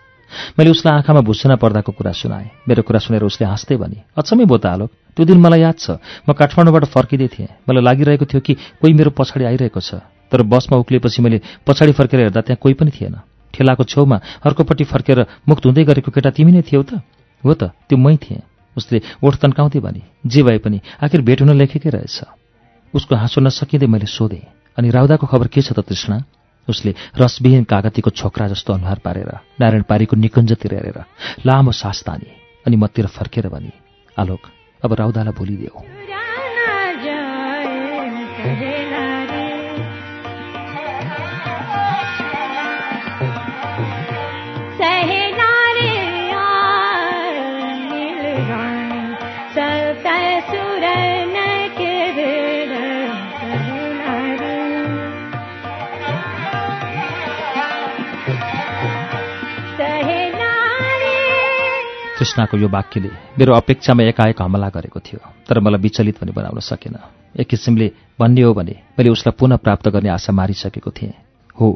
मैले उसलाई आँखामा भुसुना पर्दाको कुरा सुनाएँ। मेरो कुरा सुनेर उसले हाँस्दै भने अचम्मै बो त आलोक त्यो दिन मलाई याद छ। म काठमाडौँबाट फर्किँदै थिएँ। मलाई लागिरहेको थियो कि कोही मेरो पछाडि आइरहेको छ। तर बसमा उक्लिएपछि मैले पछाडि फर्केर हेर्दा त्यहाँ कोही पनि थिएन। ठेलाको छेउमा अर्कोपट्टि फर्केर मुख धुँदै गरेको केटा तिमी नै थियौ त? हो त त्यो मै थिएँ। उसले ओठ तन्काउँदै भने जे भए पनि आखिर भेट हुन लेखेकै रहेछ। उसको हाँसो नसकिँदै मैले सोधेँ अनि राउदाको खबर के छ त तृष्णा? उसले रसविहीन कागतीको छोक्रा जस्तो अनुहार पारेर नारायण पारीको निकुञ्जतिर हेरेर लामो सास ताने अनि मतिर फर्केर भने आलोक अब राउदालाई भुलिदेऊ। कृष्णको यो वाक्यले मेरो अपेक्षामा एकाएक हमला गरेको थियो तर मलाई विचलित पनि बनाउन सकेन। एक किसिमले भन्ने हो भने मैले उसलाई पुनः प्राप्त गर्ने आशा मारिसकेको थिएँ। हो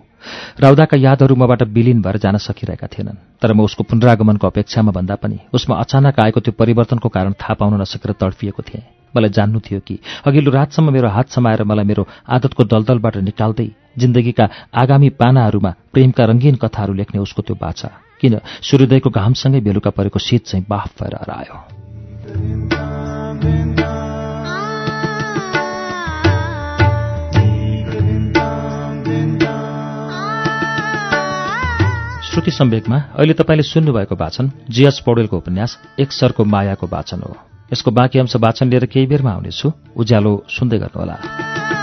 राउदाका यादहरू मबाट विलिन भएर जान सकिरहेका थिएनन् तर म उसको पुनरागमनको अपेक्षामा भन्दा पनि उसमा अचानक आएको त्यो परिवर्तनको कारण थाहा पाउन नसकेर तडफिएको थिएँ। मलाई जान्नु थियो कि अघिल्लो रातसम्म मेरो हात समाएर मलाई मेरो आदतको दलदलबाट निकाल्दै जिन्दगीका आगामी पानाहरूमा प्रेमका रङ्गीन कथाहरू लेख्ने उसको त्यो बाछा किन सूर्योदयको घामसँगै बेलुका परेको शीत चाहिँ बाफ भएर हरायो। श्रुति सम्वेकमा अहिले तपाईँले सुन्नुभएको वाचन जीएस पौडेलको उपन्यास एक सरको मायाको वाचन हो। यसको बाँकी अंश वाचन लिएर केही बेरमा आउनेछु। उज्यालो सुन्दै गर्नुहोला।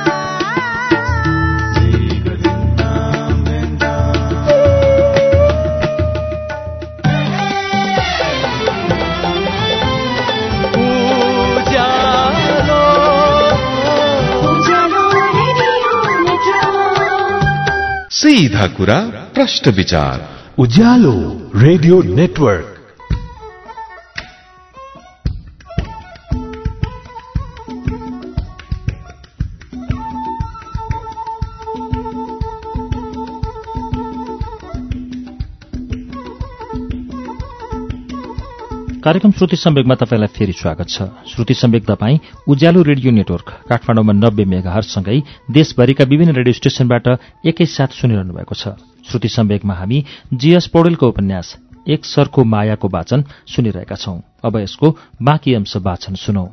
सीधा कुरा प्रश्न विचार उज्यालो रेडियो नेटवर्क कार्यक्रम श्रुति सम्वेकमा तपाईँलाई फेरि स्वागत छ। श्रुति सम्वेक तपाईँ उज्यालो रेडियो नेटवर्क काठमाडौँमा नब्बे मेगाहरसँगै देशभरिका विभिन्न रेडियो स्टेशनबाट एकैसाथ सुनिरहनु भएको छ। श्रुति सम्वेकमा हामी जीएस पौडेलको उपन्यास एक सरको मायाको वाचन सुनिरहेका छौं। अब यसको बाँकी अंश वाचन सुनौ।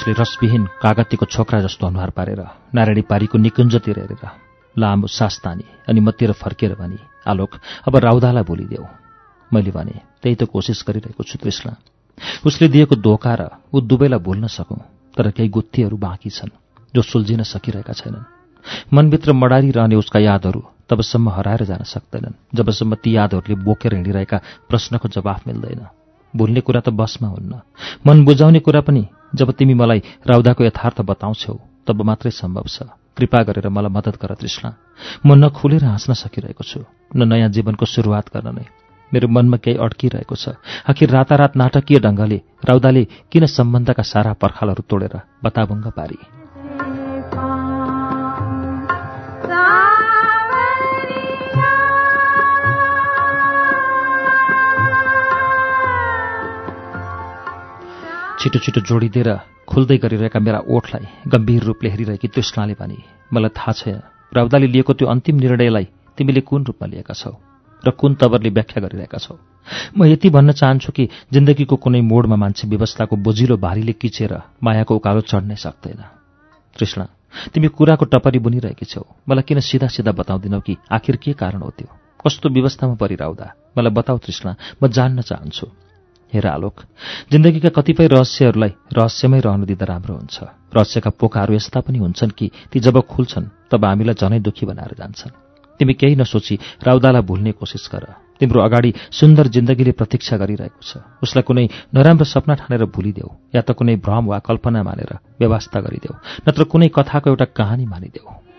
उसले रसविहीन कागतीको छोक्रा जस्तो अनुहार पारेर नारायणी पारीको निकुञ्जतिर हेरेर लामो सास तानी अनि मतिर फर्केर भनी आलोक अब राउदालाई बोलिदेऊ। मैले भने त्यही त कोसिस गरिरहेको छु तृष्णा उसले दिएको धोका र ऊ दुवैलाई भुल्न सकौँ तर केही गुत्थीहरू बाँकी छन् जो सुल्झिन सकिरहेका छैनन्। मनभित्र मडारिरहने उसका यादहरू तबसम्म हराएर जान सक्दैनन् जबसम्म ती यादहरूले बोकेर हिँडिरहेका प्रश्नको जवाफ मिल्दैन। भुल्ने कुरा त बसमा हुन्न। मन बुझाउने कुरा पनि जब तिमी मलाई राउदाको यथार्थ बताउँछौ तब मात्रै सम्भव छ। कृपा गरेर मलाई मद्दत गर तृष्णा। म न खुलेर हाँस्न सकिरहेको छु न नयाँ जीवनको सुरुवात गर्न नै। मेरो मनमा केही अड्किरहेको छ। आखिर रातारात नाटकीय ढङ्गले राउदाले किन सम्बन्धका सारा पर्खालहरू तोडेर बताबुङ्ग पारी? छिटो छिटो जोडिदिएर खुल्दै गरिरहेका मेरा ओठलाई गम्भीर रूपले हेरिरहेकी तृष्णाले भने मलाई थाहा छ राउदाले लिएको त्यो अन्तिम निर्णयलाई तिमीले कुन रूपमा लिएका छौ र कुन तवरले व्याख्या गरिरहेका छौ? म यति भन्न चाहन्छु कि जिन्दगीको कुनै मोडमा मान्छे व्यवस्थाको बोजिलो भारीले किचेर मायाको उकालो चढ्नै सक्दैन। तृष्णा तिमी कुराको टपरी बुनिरहेकी छौ। मलाई किन सिधा सिधा बताउँदिनौ कि आखिर के कारण हो त्यो? कस्तो व्यवस्थामा परिराउदा मलाई बताऊ तृष्णा म जान्न चाहन्छु। हेर आलोक जिन्दगीका कतिपय रहस्यहरूलाई रहस्यमै रहनु दिँदा राम्रो हुन्छ। रहस्यका पोकाहरू यस्ता पनि हुन्छन् कि ती जब खुल्छन् तब हामीलाई झनै दुःखी बनाएर जान्छन्। तिमी केही नसोची राउदालाई भुल्ने कोसिस गर। तिम्रो अगाडि सुन्दर जिन्दगीले प्रतीक्षा गरिरहेको छ। उसलाई कुनै नराम्रो सपना ठानेर भुलिदेऊ या त कुनै भ्रम वा कल्पना मानेर व्यवस्था गरिदेऊ नत्र कुनै कथाको एउटा कहानी मानिदेऊ।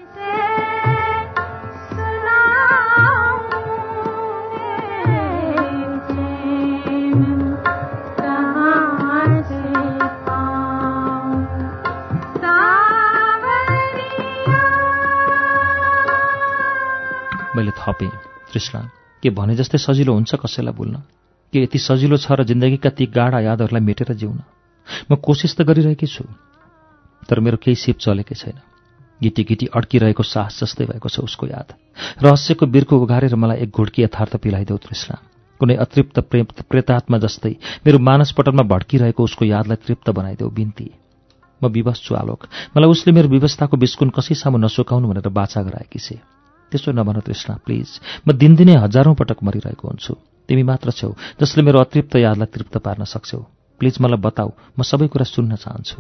मैले थपेँ तृष्णा के भने जस्तै सजिलो हुन्छ कसैलाई भुल्न? के यति सजिलो छ र जिन्दगीका ती गाढा यादहरूलाई मेटेर जिउन? म कोसिस त गरिरहेकी छु तर मेरो केही सिप चलेकै छैन। गिटी गिटी अड्किरहेको साहस जस्तै भएको छ उसको याद। रहस्यको बिर्को उघारेर मलाई एक घुड्की यथार्थ पिलाइदेऊ तृष्णा कुनै अतृप्त प्रेम प्रेतात्मा जस्तै मेरो मानसपटलमा भड्किरहेको उसको यादलाई तृप्त बनाइदेऊ बिन्ती। म विवश छु आलोक। मलाई उसले मेरो व्यवस्थाको बिस्कुन कसैसम्म नसुकाउनु भनेर बाचा गराएकी छे। त्यसो नभन तृष्णा प्लिज म दिनदिनै हजारौं पटक मरिरहेको हुन्छु। तिमी मात्र छेउ जसले मेरो अतृप्त यादलाई तृप्त पार्न सक्छौ। प्लिज मलाई बताऊ म सबै कुरा सुन्न चाहन्छु।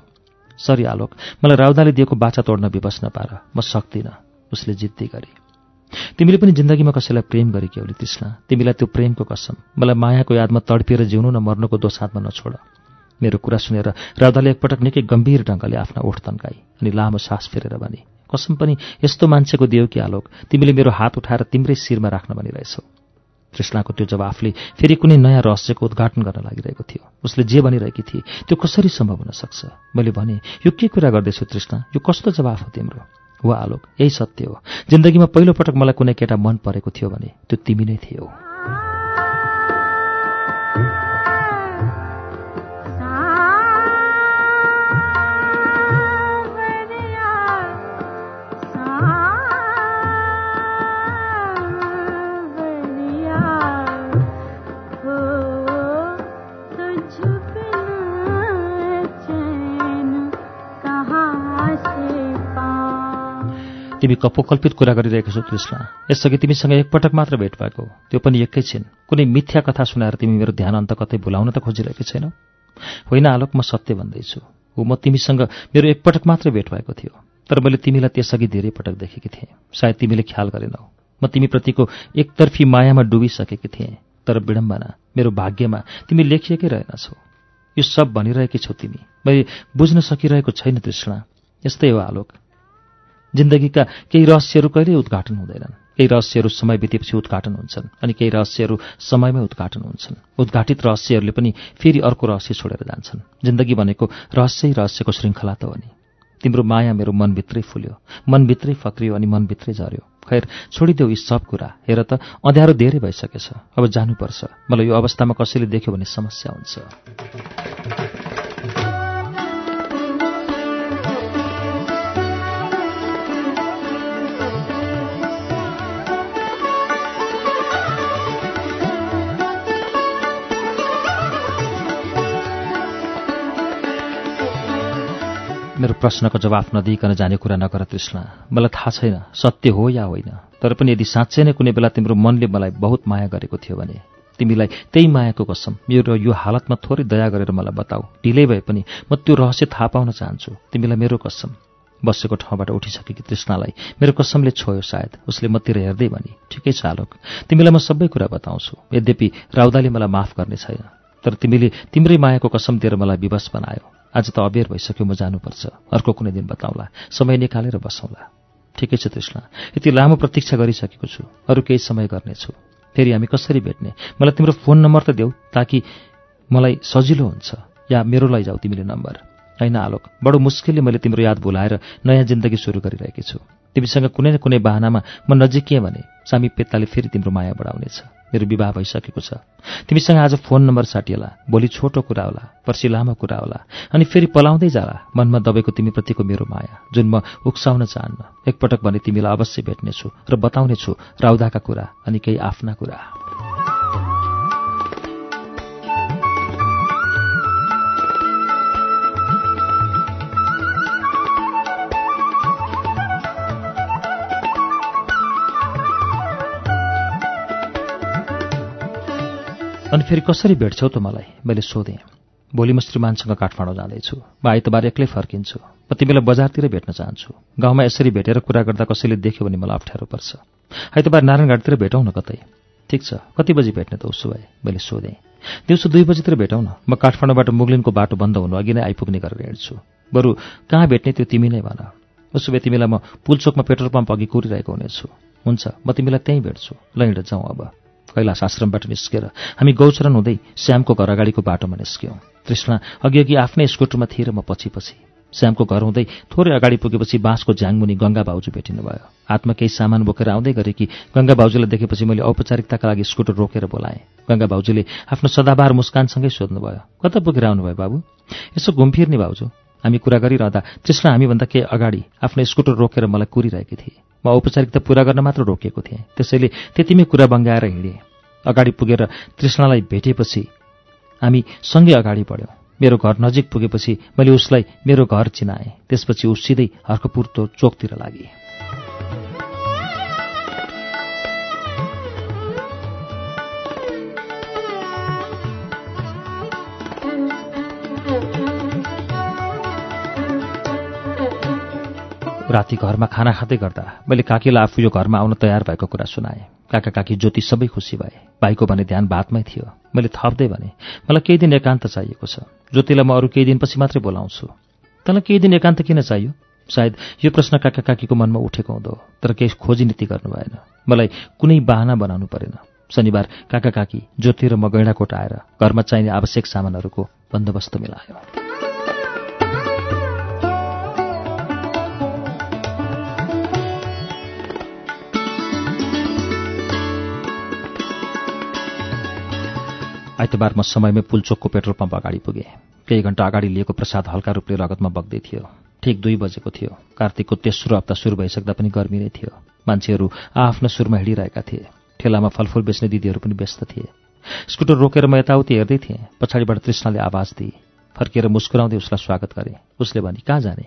सरी आलोक मलाई राउदाले दिएको बाछा तोड्न विवश नपार म सक्दिनँ उसले जिद्दी गरे। तिमीले पनि जिन्दगीमा कसैलाई प्रेम गरेकी औली तृष्णा तिमीलाई त्यो प्रेमको कसम मलाई मायाको यादमा तडपिएर जिउनु न मर्नुको दोसाथमा नछोड। मेरो कुरा सुनेर राधाले एकपटक निकै गम्भीर ढङ्गले आफ्ना ओठ तन्काई अनि लामो सास फेरेर भने कसम पनि यस्तो मान्छेको दियो कि आलोक तिमीले मेरो हात उठाएर तिम्रै शिरमा राख्न भनिरहेछौ। तृष्णाको त्यो जवाफले फेरि कुनै नयाँ रहस्यको उद्घाटन गर्न लागिरहेको थियो। उसले जे भनिरहेकी थिए त्यो कसरी सम्भव हुन सक्छ? मैले भने यो के कुरा गर्दैछु तृष्णा? यो कस्तो जवाफ हो तिम्रो? वा आलोक यही सत्य हो। जिन्दगीमा पहिलोपटक मलाई कुनै केटा मन परेको थियो भने त्यो तिमी नै थियौ। तिमी कपोकल्पित कुरा गरिरहेको छौ कृष्ण। यसअघि तिमीसँग एकपटक मात्र भेट भएको। त्यो पनि एकैछिन कुनै मिथ्या कथा सुनाएर तिमी मेरो ध्यान अन्त कतै भुलाउन त खोजिरहेकी छैनौ? होइन आलोक म सत्य भन्दैछु। हो म तिमीसँग मेरो एकपटक मात्र भेट भएको थियो। तर मैले तिमीलाई त्यसअघि धेरै पटक देखेकी थिएँ। सायद तिमीले ख्याल गरेनौ। म तिमीप्रतिको एकतर्फी मायामा डुबिसकेकी थिएँ। तर विडम्बना मेरो भाग्यमा तिमी लेखिएकै रहेनछौ। यो सब भनिरहेकी छौ तिमी। मैले बुझ्न सकिरहेको छैन तृष्णा यस्तै हो आलोक। जिन्दगीका केही रहस्यहरू कहिल्यै उद्घाटन हुँदैनन्। केही रहस्यहरू समय बितेपछि उद्घाटन हुन्छन् अनि केही रहस्यहरू समयमै उद्घाटन हुन्छन्। उद्घाटित रहस्यहरूले पनि फेरि अर्को रहस्य छोडेर जान्छन्। जिन्दगी भनेको रहस्यै रहस्यको श्रृङ्खला त हो नि। तिम्रो माया मेरो मनभित्रै फुल्यो मनभित्रै फक्रियो अनि मनभित्रै झऱ्यो। खैर छोडिदेऊ यी सब कुरा। हेर त अँध्यारो धेरै भइसकेछ। अब जानुपर्छ। मलाई यो अवस्थामा कसैले देख्यो भने समस्या हुन्छ। मेरो प्रश्नको जवाफ नदिइकन जाने कुरा नगर तृष्णा मलाई थाहा छैन सत्य हो या होइन। तर पनि यदि साँच्चै नै कुनै बेला तिम्रो मनले मलाई बहुत माया गरेको थियो भने तिमीलाई त्यही मायाको कसम मेरो यो हालतमा थोरै दया गरेर मलाई बताऊ। ढिलै भए पनि म त्यो रहस्य थाहा पाउन चाहन्छु। तिमीलाई मेरो कसम। बसेको ठाउँबाट उठिसकेकी तृष्णालाई मेरो कसमले छोयो सायद उसले मतिर हेर्दै भने ठिकै छ आलोक। तिमीलाई म सबै कुरा बताउँछु। यद्यपि राउदाले मलाई माफ गर्ने छैन तर तिमीले तिम्रै मायाको कसम दिएर मलाई विवश बनायो। आज त अबेर भइसक्यो म जानुपर्छ। अर्को कुनै दिन बताउँला। समय निकालेर बसौँला। ठिकै छ तृष्णा यति लामो प्रतीक्षा गरिसकेको छु। अरू केही समय गर्नेछु। फेरि हामी कसरी भेट्ने? मलाई तिम्रो फोन नम्बर त देऊ ताकि मलाई सजिलो हुन्छ। या मेरो लैजाऊ तिमीले नम्बर। होइन आलोक बडो मुस्किलले मैले तिम्रो याद भुलाएर नयाँ जिन्दगी सुरु गरिरहेकी छु। तिमीसँग कुनै न कुनै बाहनामा म नजिकिएँ भने सामी पेत्ताले फेरि तिम्रो माया बढाउनेछ। मेरो विवाह भइसकेको छ। तिमीसँग आज फोन नम्बर साटिएला भोलि छोटो कुरा होला पर्सि लामो कुरा होला अनि फेरि पलाउँदै जाला मनमा दबेको तिमीप्रतिको मेरो माया जुन म उक्साउन चाहन्न। एकपटक भने तिमीलाई अवश्य भेट्नेछु र बताउनेछु राउदाका कुरा अनि केही आफ्ना कुरा। अनि फेरि कसरी भेट्छौ त मलाई? मैले सोधेँ। भोलि म श्रीमानसँग काठमाडौँ जाँदैछु। म आइतबार एक्लै फर्किन्छु। म तिमीलाई बजारतिर भेट्न चाहन्छु। गाउँमा यसरी भेटेर कुरा गर्दा कसैले देख्यो भने मलाई अप्ठ्यारो पर्छ। आइतबार नारायणघाटतिर भेटौँ न कतै? ठिक छ। कति बजी भेट्ने त उसो भए? मैले सोधेँ। दिउँसो दुई बजीतिर भेटौँ न? म काठमाडौँबाट मुगलिनको बाटो बन्द हुनु अघि नै आइपुग्ने गरेर हिँड्छु। बरु कहाँ भेट्ने त्यो तिमी नै भन। उसो भए तिमीलाई म पुलचोकमा पेट्रोल पम्प अघि कुरिरहेको हुनेछु। हुन्छ म तिमीलाई त्यहीँ भेट्छु। ल हिँड जाउँ अब। कैलाश आश्रमबाट निस्केर हामी गौचरण हुँदै श्यामको घर अगाडिको बाटोमा निस्क्यौँ। तृष्णा अघि अघि आफ्नै स्कुटरमा थिए र म पछि पछि श्यामको घर हुँदै थोरै अगाडि पुगेपछि बाँसको झ्याङमुनि गङ्गा बाउजू भेटिनु भयो हातमा केही सामान बोकेर आउँदै गरेकी गङ्गा बाउजूलाई देखेपछि मैले औपचारिकताका लागि स्कुटर रोकेर बोलाएँ। गङ्गा बाउजूले आफ्नो सदाबार मुस्कानसँगै सोध्नुभयो कता पुगेर आउनुभयो बाबु? यसो घुमफिर्ने बाउजू हामी कुरा गरिरहँदा तृष्णा हामीभन्दा केही अगाडि आफ्नो स्कुटर रोकेर मलाई कुरिरहेकी थिए। म औपचारिकता पुरा गर्न मात्र रोकिएको थिएँ। त्यसैले त्यतिमै कुरा बङ्गाएर हिँडेँ। अगाडि पुगेर तृष्णालाई भेटेपछि हामी सँगै अगाडि बढ्यौँ। मेरो घर नजिक पुगेपछि मैले उसलाई मेरो घर चिनाएँ। त्यसपछि ऊ सिधै हर्कपुर चोकतिर लागे। राति घरमा खाना खाँदै गर्दा मैले काकीलाई आफू यो घरमा आउन तयार भएको कुरा सुनाएँ। काका काकी ज्योति सबै खुसी भए। भाइको भने ध्यान भातमै थियो। मैले थप्दै भने मलाई केही दिन एकान्त चाहिएको छ। ज्योतिलाई म अरू केही दिनपछि मात्रै बोलाउँछु। तँलाई केही दिन एकान्त किन चाहियो? सायद यो प्रश्न काका काकीको मनमा उठेको हुँदो तर केही खोजी नीति गर्नु भएन। मलाई कुनै बाहना बनाउनु परेन। शनिबार काका काकी ज्योति र म गैँडाकोट आएर घरमा चाहिने आवश्यक सामानहरूको बन्दोबस्त मिलायो। आइतबार म समयमै पुलचोकको पेट्रोल पम्प अगाडि पुगेँ। केही घण्टा अगाडि लिएको प्रसाद हल्का रूपले रगतमा बग्दै थियो। ठिक दुई बजेको थियो। कार्तिकको तेस्रो हप्ता सुरु भइसक्दा पनि गर्मी नै थियो। मान्छेहरू आआफ्नो सुरमा हिँडिरहेका थिए। ठेलामा फलफुल बेच्ने दिदीहरू पनि व्यस्त थिए। स्कुटर रोकेर म यताउति हेर्दै थिएँ। पछाडिबाट तृष्णाले आवाज दिए। फर्किएर मुस्कुराउँदै उसलाई स्वागत गरेँ। उसले भने कहाँ जाने?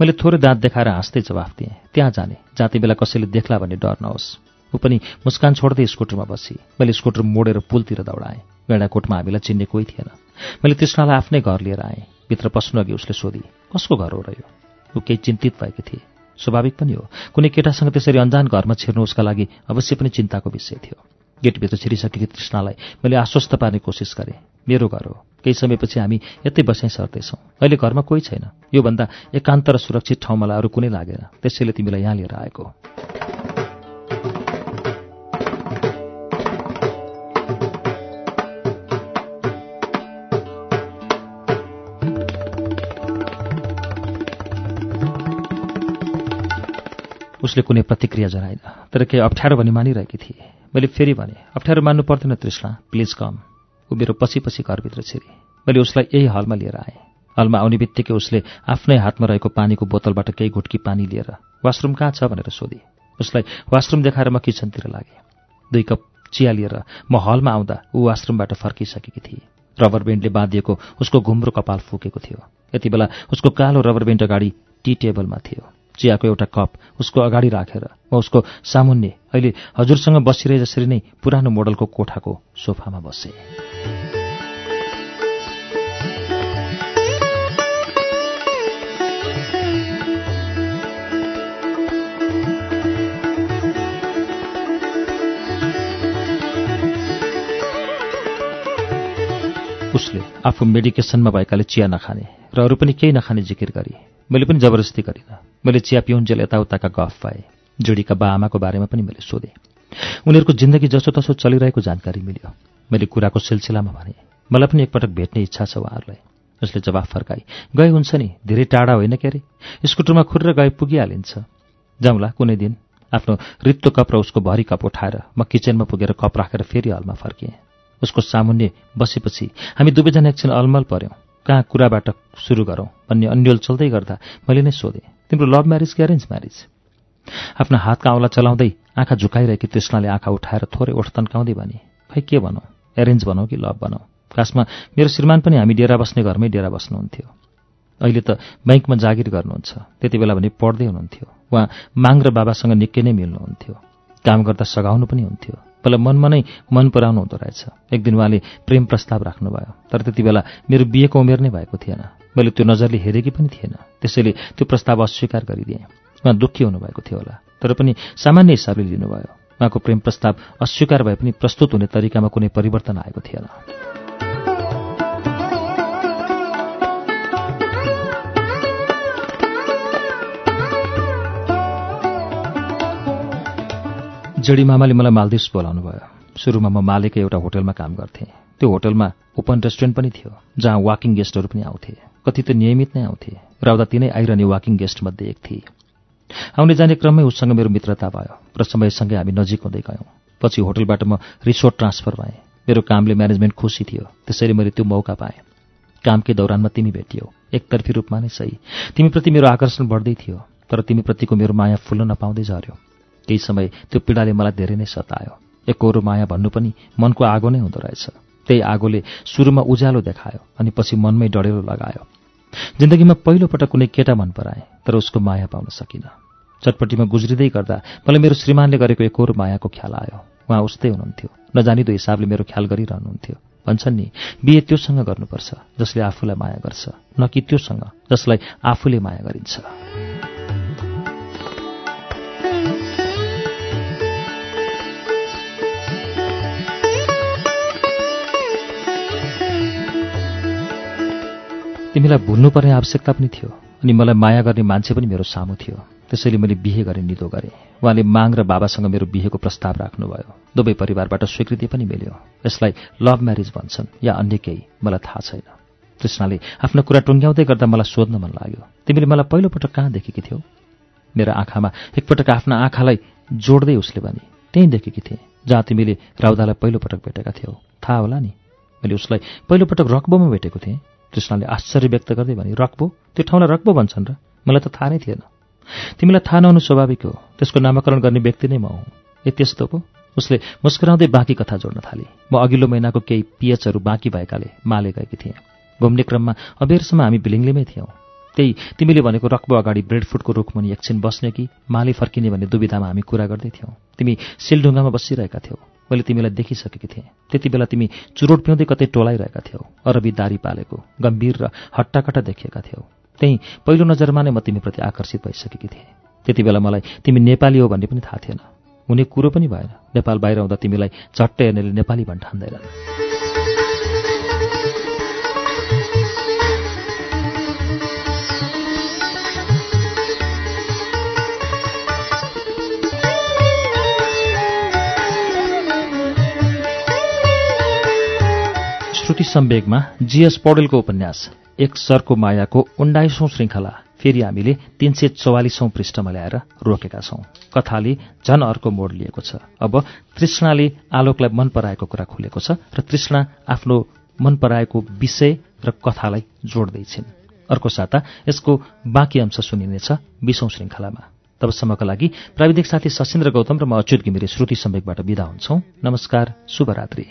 मैले थोरै दाँत देखाएर हाँस्दै जवाफ दिएँ त्यहाँ जाने। जाति बेला कसैले देख्ला भन्ने डर नहोस् ऊ पनि मुस्कान छोड्दै स्कुटरमा बसी। मैले स्कुटर मोडेर पुलतिर दौडाएँ। गैँडाकोटमा हामीलाई चिन्ने कोही थिएन। मैले तृष्णालाई आफ्नै घर लिएर आएँ। भित्र पस्नु अघि उसले सोधी कसको घर हो र यो? ऊ केही चिन्तित भएकी थिए। स्वाभाविक पनि हो। कुनै केटासँग त्यसरी अन्जान घरमा छिर्नु उसका लागि अवश्य पनि चिन्ताको विषय थियो। गेटभित्र छिरिसकेकी तृष्णालाई मैले आश्वस्त पार्ने कोसिस गरेँ। मेरो घर हो। केही समयपछि हामी यतै बसाइ सर्दैछौँ। अहिले घरमा कोही छैन। योभन्दा एकान्त र सुरक्षित ठाउँ मलाई अरू कुनै लागेन। त्यसैले तिमीलाई यहाँ लिएर आएको उसले कुनै प्रतिक्रिया जनाएन। तर केही अप्ठ्यारो भनी मानिरहेकी थिए। मैले फेरि भने अप्ठ्यारो मान्नु पर्दैन तृष्णा प्लिज कम। ऊ मेरो पछि पछि घरभित्र छिरे। मैले उसलाई यही हलमा लिएर आएँ। हलमा आउने बित्तिकै उसले आफ्नै हातमा रहेको पानीको बोतलबाट केही घुटकी पानी लिएर वासरुम कहाँ छ? भनेर सोधे। उसलाई वासरुम देखाएर म किचनतिर लागेँ। दुई कप चिया लिएर म हलमा आउँदा ऊ वासरुमबाट फर्किसकेकी थिए। रबर बेन्डले बाँधिएको उसको घुम्रो कपाल फुकेको थियो। यति बेला उसको कालो रबर बेन्ड अगाडि टी टेबलमा थियो। चियाको एउटा कप उसको अगाडि राखेर म उसको सामुन्ने अहिले हजुरसँग बसिरहे जसरी नै पुरानो मोडलको कोठाको सोफामा बसेँ। उसले आफू मेडिकेसनमा भएकाले चिया नखाने र अरू पनि केही नखाने जिकिर गरे मैले पनि जबरजस्ती गरिनँ। मैले चिया पिउन्जेल यताउताका गफ पाएँ। जोडीका बा आमाको बारेमा पनि मैले सोधेँ। उनीहरूको जिन्दगी जसोतसो चलिरहेको जानकारी मिल्यो। मैले कुराको सिलसिलामा भने मलाई पनि एकपटक भेट्ने इच्छा छ उहाँहरूलाई। उसले जवाफ फर्काई गए हुन्छ नि धेरै टाढा होइन के अरे स्कुटरमा खुर्र गए पुगिहालिन्छ। जाउँला कुनै दिन। आफ्नो रित्तो कप र उसको भरी कप उठाएर म किचनमा पुगेर कप राखेर फेरि हलमा फर्किएँ। उसको सामुन्ने बसेपछि हामी दुवैजना एकछिन अलमल पऱ्यौँ। कहाँ कुराबाट सुरु गरौँ भन्ने अन्यल चल्दै गर्दा मैले नै सोधेँ तिम्रो लभ म्यारिज कि एरेन्ज म्यारिज आफ्नो हातका औँला चलाउँदै आँखा झुकाइरहेकी तृष्णाले आँखा उठाएर थोरै ओठ तन्काउँदै भने खै के भनौँ? एरेन्ज भनौँ कि लभ भनौँ? खासमा मेरो श्रीमान पनि हामी डेरा बस्ने घरमै डेरा बस्नुहुन्थ्यो। अहिले त बैङ्कमा जागिर गर्नुहुन्छ। त्यति बेला भने पढ्दै हुनुहुन्थ्यो। उहाँ माङ र बाबासँग निकै नै मिल्नुहुन्थ्यो। काम गर्दा सघाउनु पनि हुन्थ्यो। मलाई मनमा नै मन पराउनु हुँदो रहेछ। एक दिन उहाँले प्रेम प्रस्ताव राख्नुभयो। तर त्यति बेला मेरो बिहेको उमेर नै भएको थिएन। मैले त्यो नजरले हेरेकी पनि थिएन। त्यसैले त्यो प्रस्ताव अस्वीकार गरिदिएँ। उहाँ दुःखी हुनुभएको थियो होला। तर पनि सामान्य हिसाबले लिनुभयो। उहाँको प्रेम प्रस्ताव अस्वीकार भए पनि प्रस्तुत हुने तरिकामा कुनै परिवर्तन आएको थिएन। जडी मामाले मलाई मालदिप्स बोलाउनु भयो। सुरुमा म मालेको एउटा होटलमा काम गर्थेँ। त्यो होटलमा ओपन रेस्टुरेन्ट पनि थियो जहाँ वाकिङ गेस्टहरू पनि आउँथे। कति त नियमित नै आउँथे राउदा तिनै आइरहने वाकिङ गेस्टमध्ये एक थिए। आउने जाने क्रममै उसँग मेरो मित्रता भयो। र समयसँगै हामी नजिक हुँदै गयौँ। पछि होटलबाट म रिसोर्ट ट्रान्सफर भएँ। मेरो कामले म्यानेजमेन्ट खुसी थियो। त्यसैले मैले त्यो मौका पाएँ। कामकै दौरानमा तिमी भेटियौ। एकतर्फी रूपमा नै सही। तिमीप्रति मेरो आकर्षण बढ्दै थियो। तर तिमीप्रतिको मेरो माया फुल्न नपाउँदै झऱ्यो। केही समय त्यो पीडाले मलाई धेरै नै सतायो। एकहोरो माया भन्नु पनि मनको आगो नै हुँदो रहेछ। त्यही आगोले सुरुमा उज्यालो देखायो अनि पछि मनमै डढेलो लगायो। जिन्दगीमा पहिलोपटक कुनै केटा मन पराएँ तर उसको माया पाउन सकिनँ। चटपट्टिमा गुज्रिँदै गर्दा मलाई मेरो श्रीमानले गरेको एकहोरो मायाको ख्याल आयो। उहाँ उस्तै हुनुहुन्थ्यो। नजानिदो हिसाबले मेरो ख्याल गरिरहनुहुन्थ्यो। भन्छन् नि बिहे त्योसँग गर्नुपर्छ जसले आफूलाई माया गर्छ न कि त्योसँग जसलाई आफूले माया गरिन्छ। तिमीलाई भुल्नुपर्ने आवश्यकता पनि थियो अनि मलाई माया गर्ने मान्छे पनि मेरो सामु थियो। त्यसैले मैले बिहे गरेँ निदो गरेँ। उहाँले माग र बाबासँग मेरो बिहेको प्रस्ताव राख्नुभयो। दुवै परिवारबाट स्वीकृति पनि मिल्यो। यसलाई लभ म्यारिज भन्छन् या अन्य केही मलाई थाहा छैन। तृष्णाले आफ्नो कुरा टुङ्ग्याउँदै गर्दा मलाई सोध्न मन लाग्यो। तिमीले मलाई पहिलोपटक कहाँ देखेकी थियौ? मेरो आँखामा एकपटक आफ्ना आँखालाई जोड्दै उसले भने त्यहीँ देखेकी थिएँ जहाँ तिमीले राउदालाई पहिलोपटक भेटेका थियौ। थाहा होला नि? मैले उसलाई पहिलोपटक रक्बोमा भेटेको थिएँ। कृष्णले आश्चर्य व्यक्त गर्दै भने रक्बो? त्यो ठाउँलाई रक्बो भन्छन् र? मलाई त थाहा नै थिएन। तिमीलाई थाहा नहुनु स्वाभाविक हो। त्यसको नामाकरण गर्ने व्यक्ति नै म हुँ। ए त्यस्तो पो उसले मुस्कुराउँदै बाँकी कथा जोड्न थाले। म अघिल्लो महिनाको केही पिएचहरू बाँकी भएकाले माले गएकी थिएँ। घुम्ने क्रममा अबेरसम्म हामी बिलिङलीमै थियौँ। त्यही तिमीले भनेको रक्बो अगाडि ब्रेडफुटको रुखमुनि एकछिन बस्ने कि माले फर्किने भन्ने दुविधामा हामी कुरा गर्दै थियौँ। तिमी सिलढुङ्गामा बसिरहेका थियौ। मैले तिमीलाई देखिसकेकी थिएँ। त्यति बेला तिमी चुरोट पिउँदै कतै टोलाइरहेका थियौ अरबी दारी पालेको गम्भीर र हट्टाकट्टा देखिएका थियौ। त्यही पहिलो नजरमा नै म तिमीप्रति आकर्षित भइसकेकी थिएँ। त्यति बेला मलाई तिमी नेपाली हो भन्ने पनि थाहा थिएन। हुने कुरो पनि भएन। नेपाल बाहिर आउँदा तिमीलाई चट्टै हेर्नेले नेपाली भन् श्रुति सम्वेगमा जीएस पौडेलको उपन्यास एक सरको मायाको उन्नाइसौं श्रृङ्खला फेरि हामीले तीन सय चौवालिसौं पृष्ठमा ल्याएर रोकेका छौं। कथाले झन अर्को मोड लिएको छ। अब तृष्णाले आलोकलाई मन पराएको कुरा खुलेको छ र तृष्णा आफ्नो मन पराएको विषय र कथालाई जोड्दैछिन् अर्को साता यसको बाँकी अंश सुनिनेछ बीसौं श्रृङ्खलामा तबसम्मका लागि प्राविधिक साथी सशिन्द्र गौतम र म अच्युत घिमिरे श्रुति सम्वेकबाट विदा हुन्छौ नमस्कार शुभरात्री